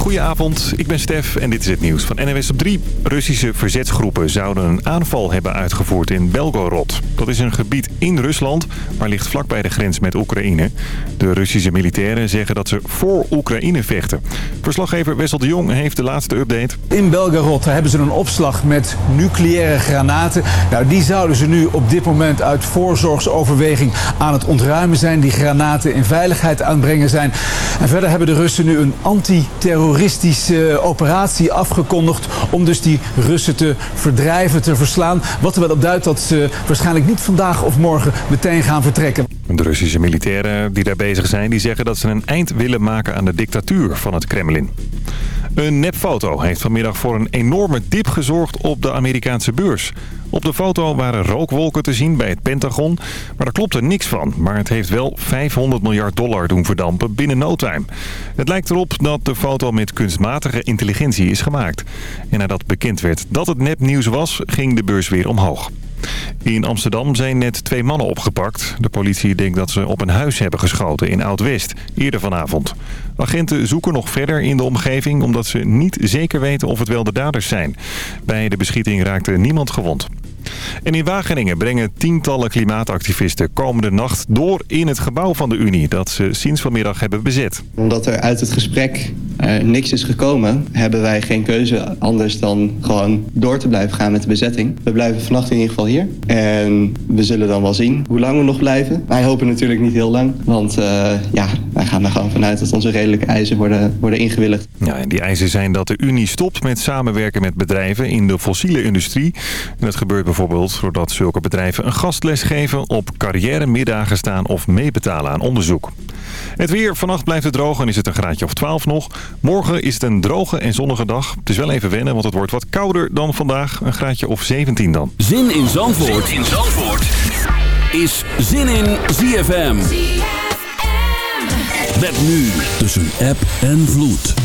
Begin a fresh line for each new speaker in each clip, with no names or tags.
goedenavond. Ik ben Stef en dit is het nieuws van NWS op 3. Russische verzetsgroepen zouden een aanval hebben uitgevoerd in Belgorod. Dat is een gebied in Rusland, maar ligt vlakbij de grens met Oekraïne. De Russische militairen zeggen dat ze voor Oekraïne vechten. Verslaggever Wessel de Jong heeft de laatste update.
In Belgorod hebben ze een opslag met nucleaire granaten. Nou, die zouden ze nu op dit moment uit voorzorgsoverweging aan het ontruimen zijn. Die granaten in veiligheid aanbrengen zijn. En verder hebben de Russen nu een antiterroristische operatie afgekondigd... om dus die Russen te verdrijven, te verslaan. Wat er wel op duidt dat ze waarschijnlijk niet vandaag of morgen meteen gaan vertrekken.
De Russische militairen die daar bezig zijn... die zeggen dat ze een eind willen maken aan de dictatuur van het Kremlin. Een nepfoto heeft vanmiddag voor een enorme dip gezorgd op de Amerikaanse beurs. Op de foto waren rookwolken te zien bij het Pentagon, maar daar klopte niks van. Maar het heeft wel 500 miljard dollar doen verdampen binnen no time. Het lijkt erop dat de foto met kunstmatige intelligentie is gemaakt. En nadat bekend werd dat het nepnieuws was, ging de beurs weer omhoog. In Amsterdam zijn net twee mannen opgepakt. De politie denkt dat ze op een huis hebben geschoten in Oud-West, eerder vanavond. Agenten zoeken nog verder in de omgeving omdat ze niet zeker weten of het wel de daders zijn. Bij de beschieting raakte niemand gewond. En in Wageningen brengen tientallen klimaatactivisten komende nacht door in het gebouw van de Unie dat ze sinds vanmiddag hebben bezet.
Omdat er uit het gesprek uh, niks is gekomen, hebben wij geen keuze anders dan gewoon door te blijven gaan met de bezetting. We blijven vannacht in ieder geval hier en we zullen dan wel zien hoe lang we nog blijven. Wij hopen natuurlijk niet heel lang, want uh, ja, wij gaan er gewoon vanuit dat onze redelijke eisen worden, worden ingewilligd.
Ja, en die eisen zijn dat de Unie stopt met samenwerken met bedrijven in de fossiele industrie. En dat gebeurt bijvoorbeeld doordat zulke bedrijven een gastles geven, op carrière-middagen staan of meebetalen aan onderzoek. Het weer, vannacht blijft het droog en is het een graadje of 12 nog. Morgen is het een droge en zonnige dag. Het is wel even wennen, want het wordt wat kouder dan vandaag. Een graadje of 17 dan.
Zin in Zandvoort, zin in Zandvoort. is Zin in ZFM. Met nu tussen app en vloed.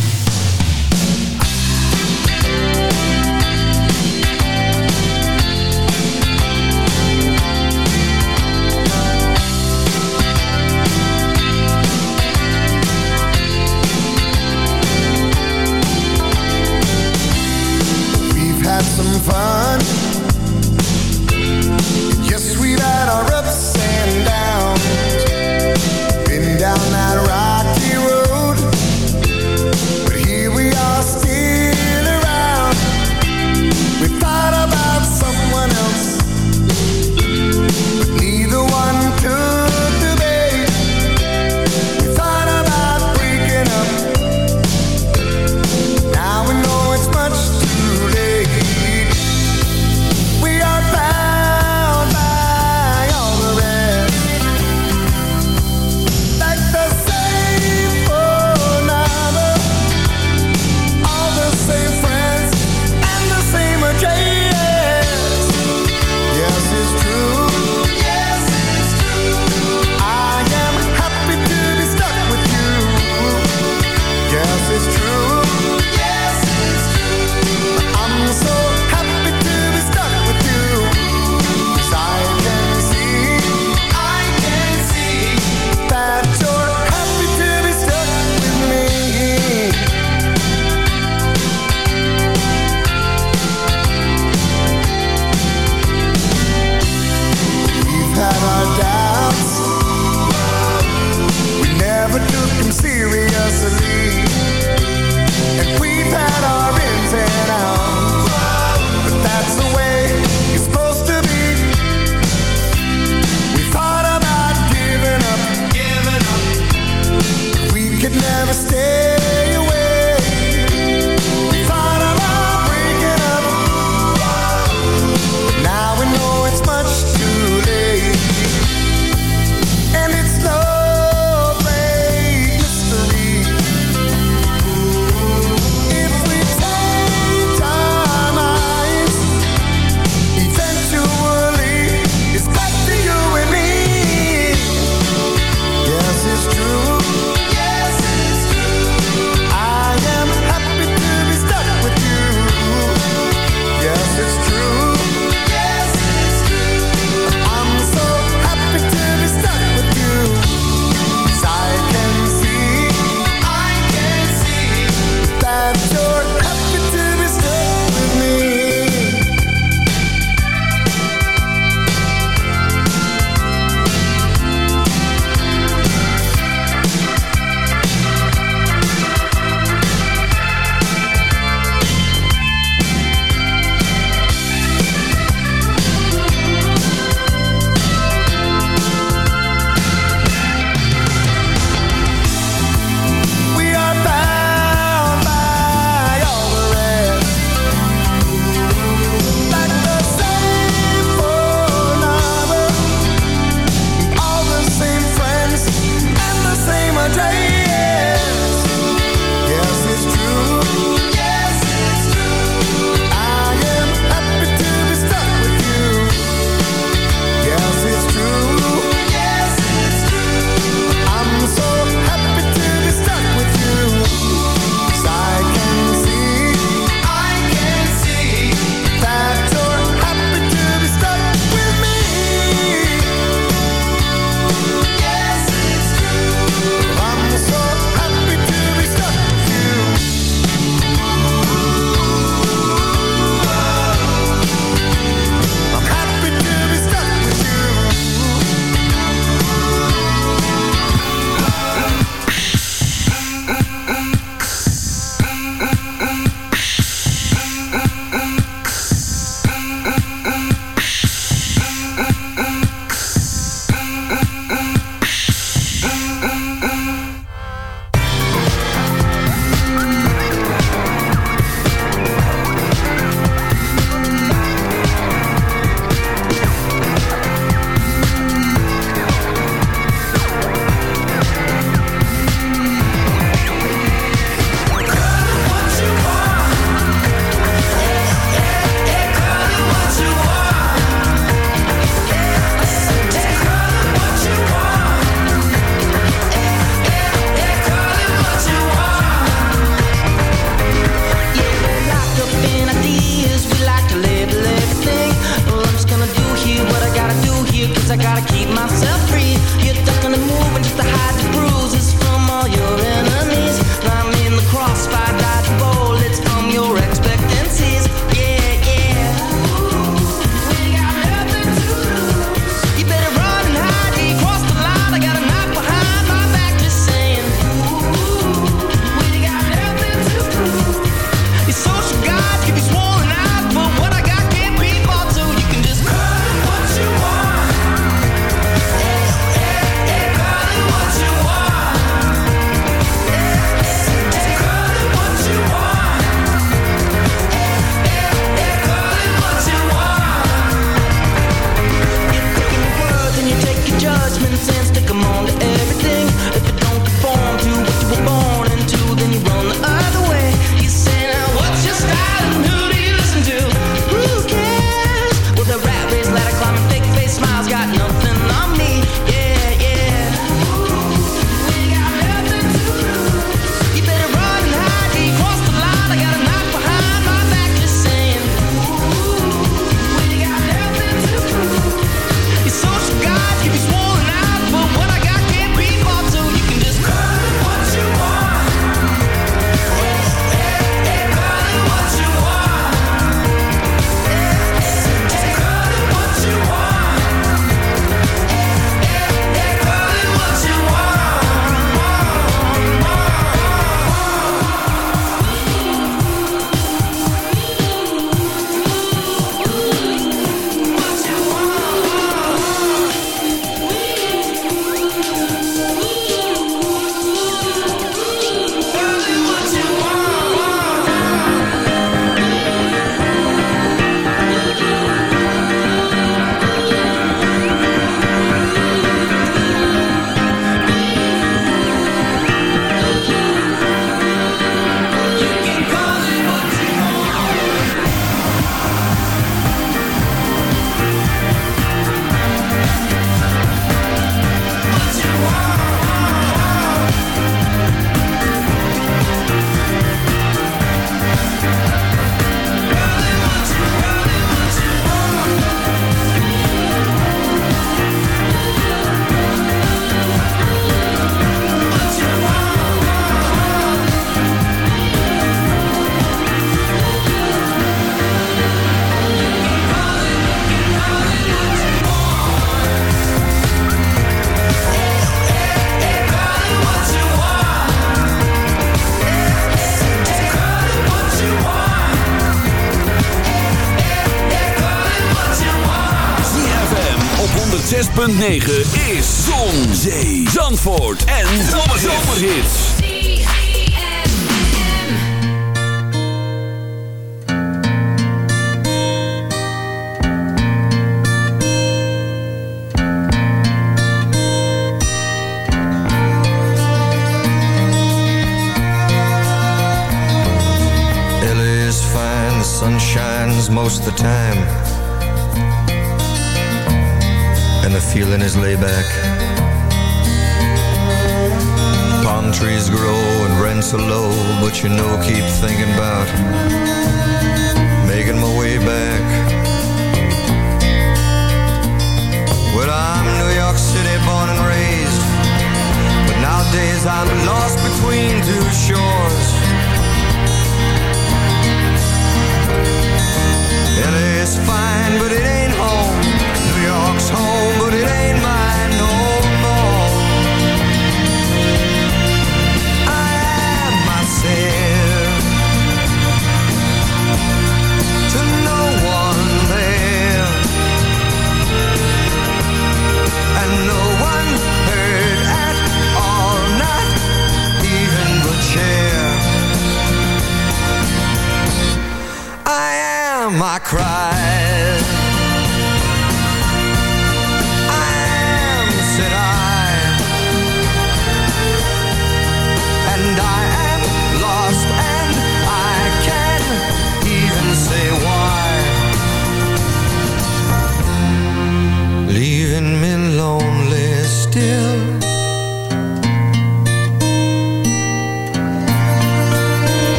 9.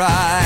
Am,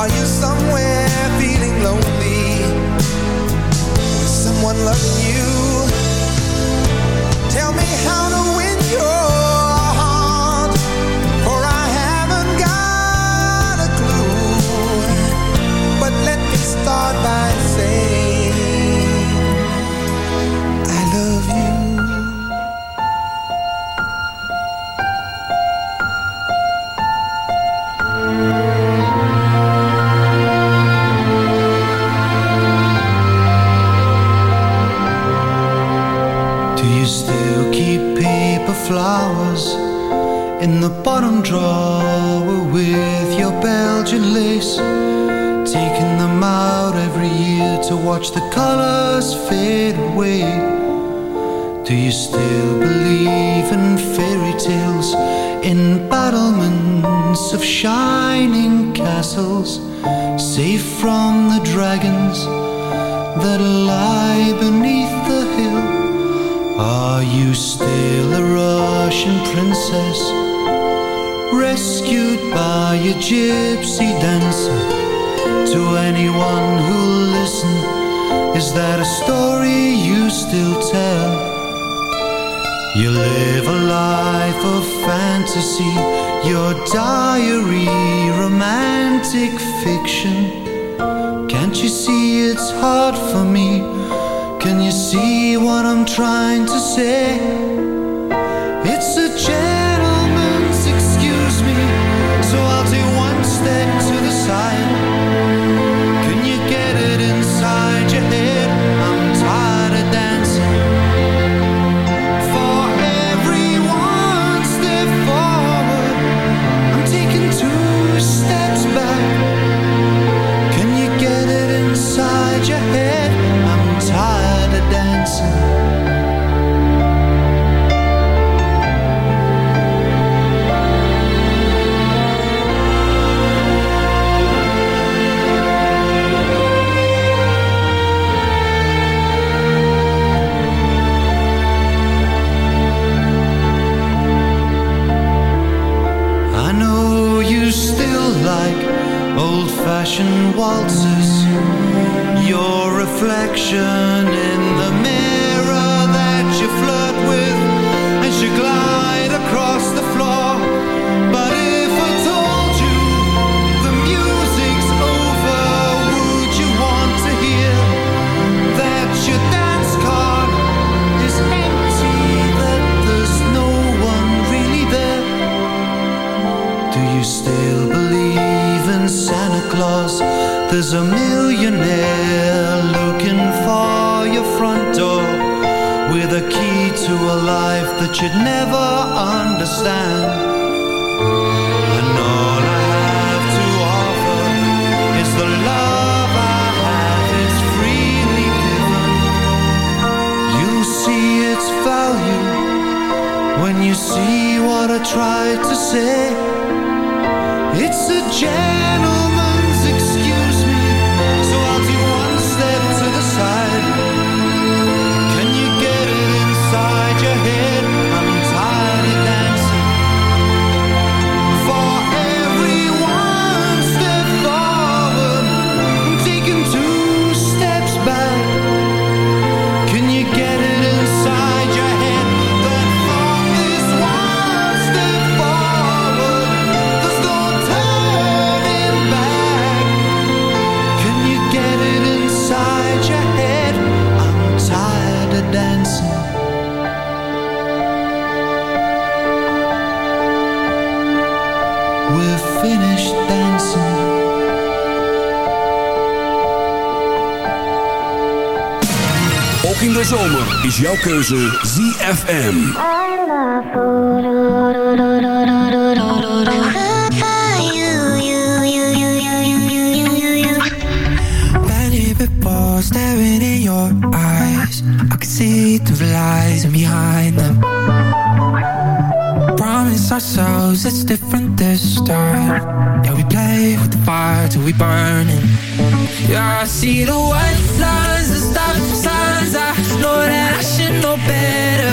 Are you somewhere feeling lonely? Is someone loving you?
jouw keuze ZFM.
Staring in your eyes. I can see the lies behind them. Promise ourselves it's different this time. Yeah, we play with the fire till we burn it. Yeah, I see the white lines, the stop signs. I know that better.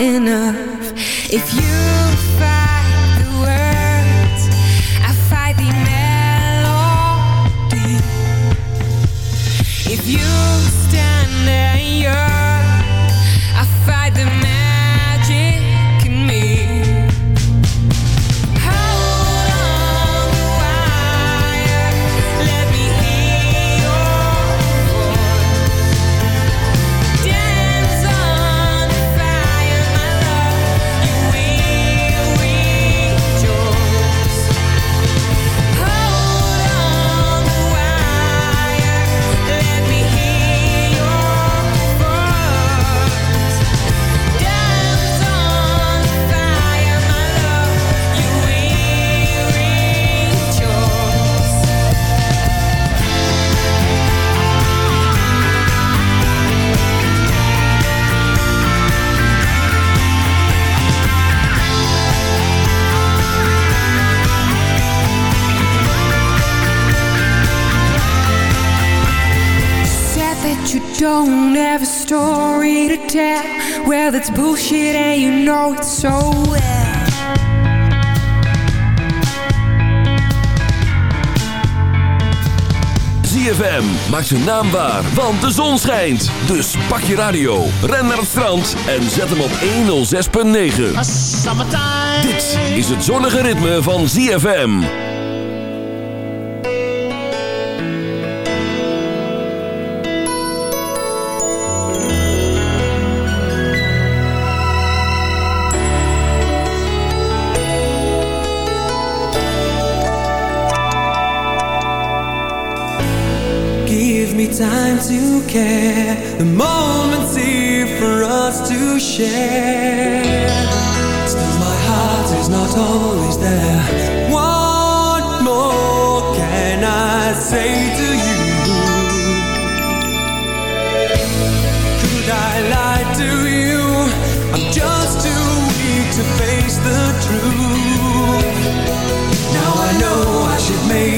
inner don't have a story to tell Well, it's bullshit and you know it so well
ZFM, maak zijn naam waar, want de zon schijnt. Dus pak je radio, ren naar het strand en zet hem op 106.9. Dit is het zonnige ritme van ZFM.
To care, the moments here for us to share. Still, my heart is not always there. What more can I say to you? Could I lie to you? I'm just too weak to face the truth. Now I know I should make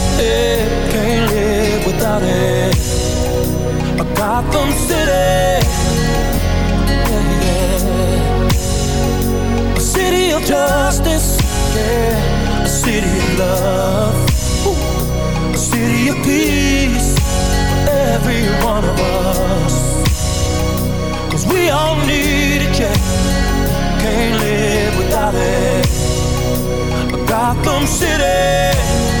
can't live without it. A Gotham City. A city of justice. A city of love, a city of peace for every one of we all need it. Can't live without it. A Gotham City.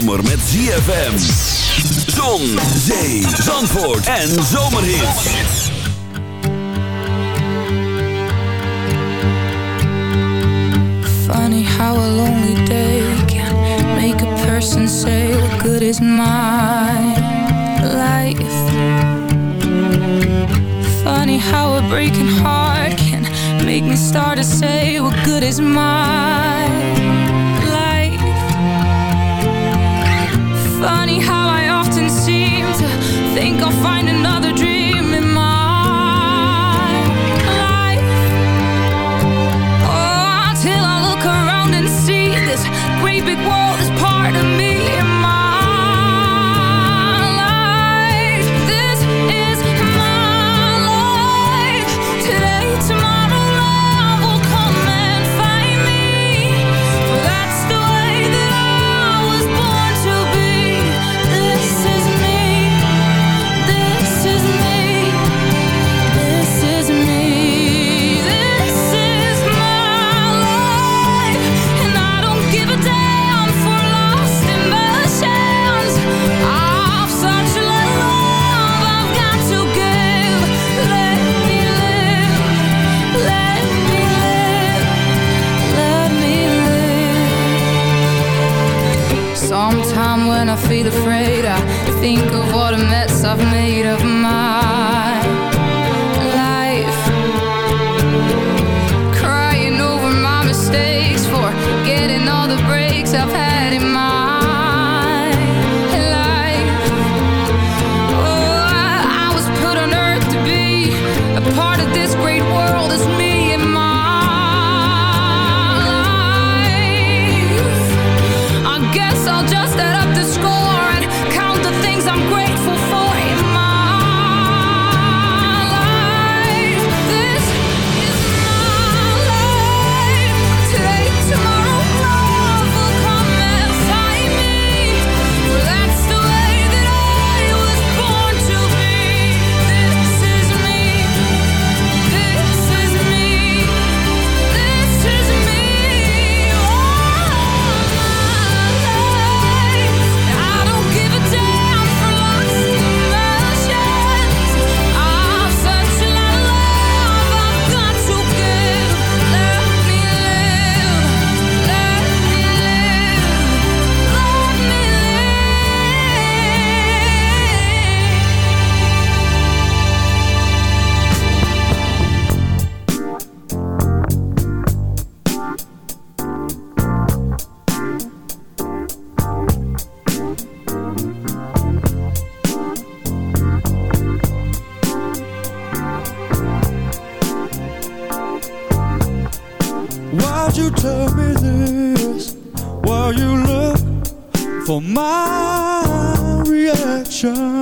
zomer met ZFM. Zon, zee, zandvoort en zomerhit.
Funny how a lonely day can make a person say what good is my life. Funny how a breaking heart can make me start to say what good is my feel afraid. I think of what a mess I've made of my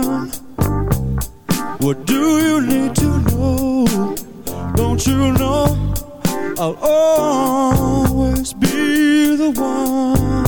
What do you need to know? Don't you know? I'll always be the one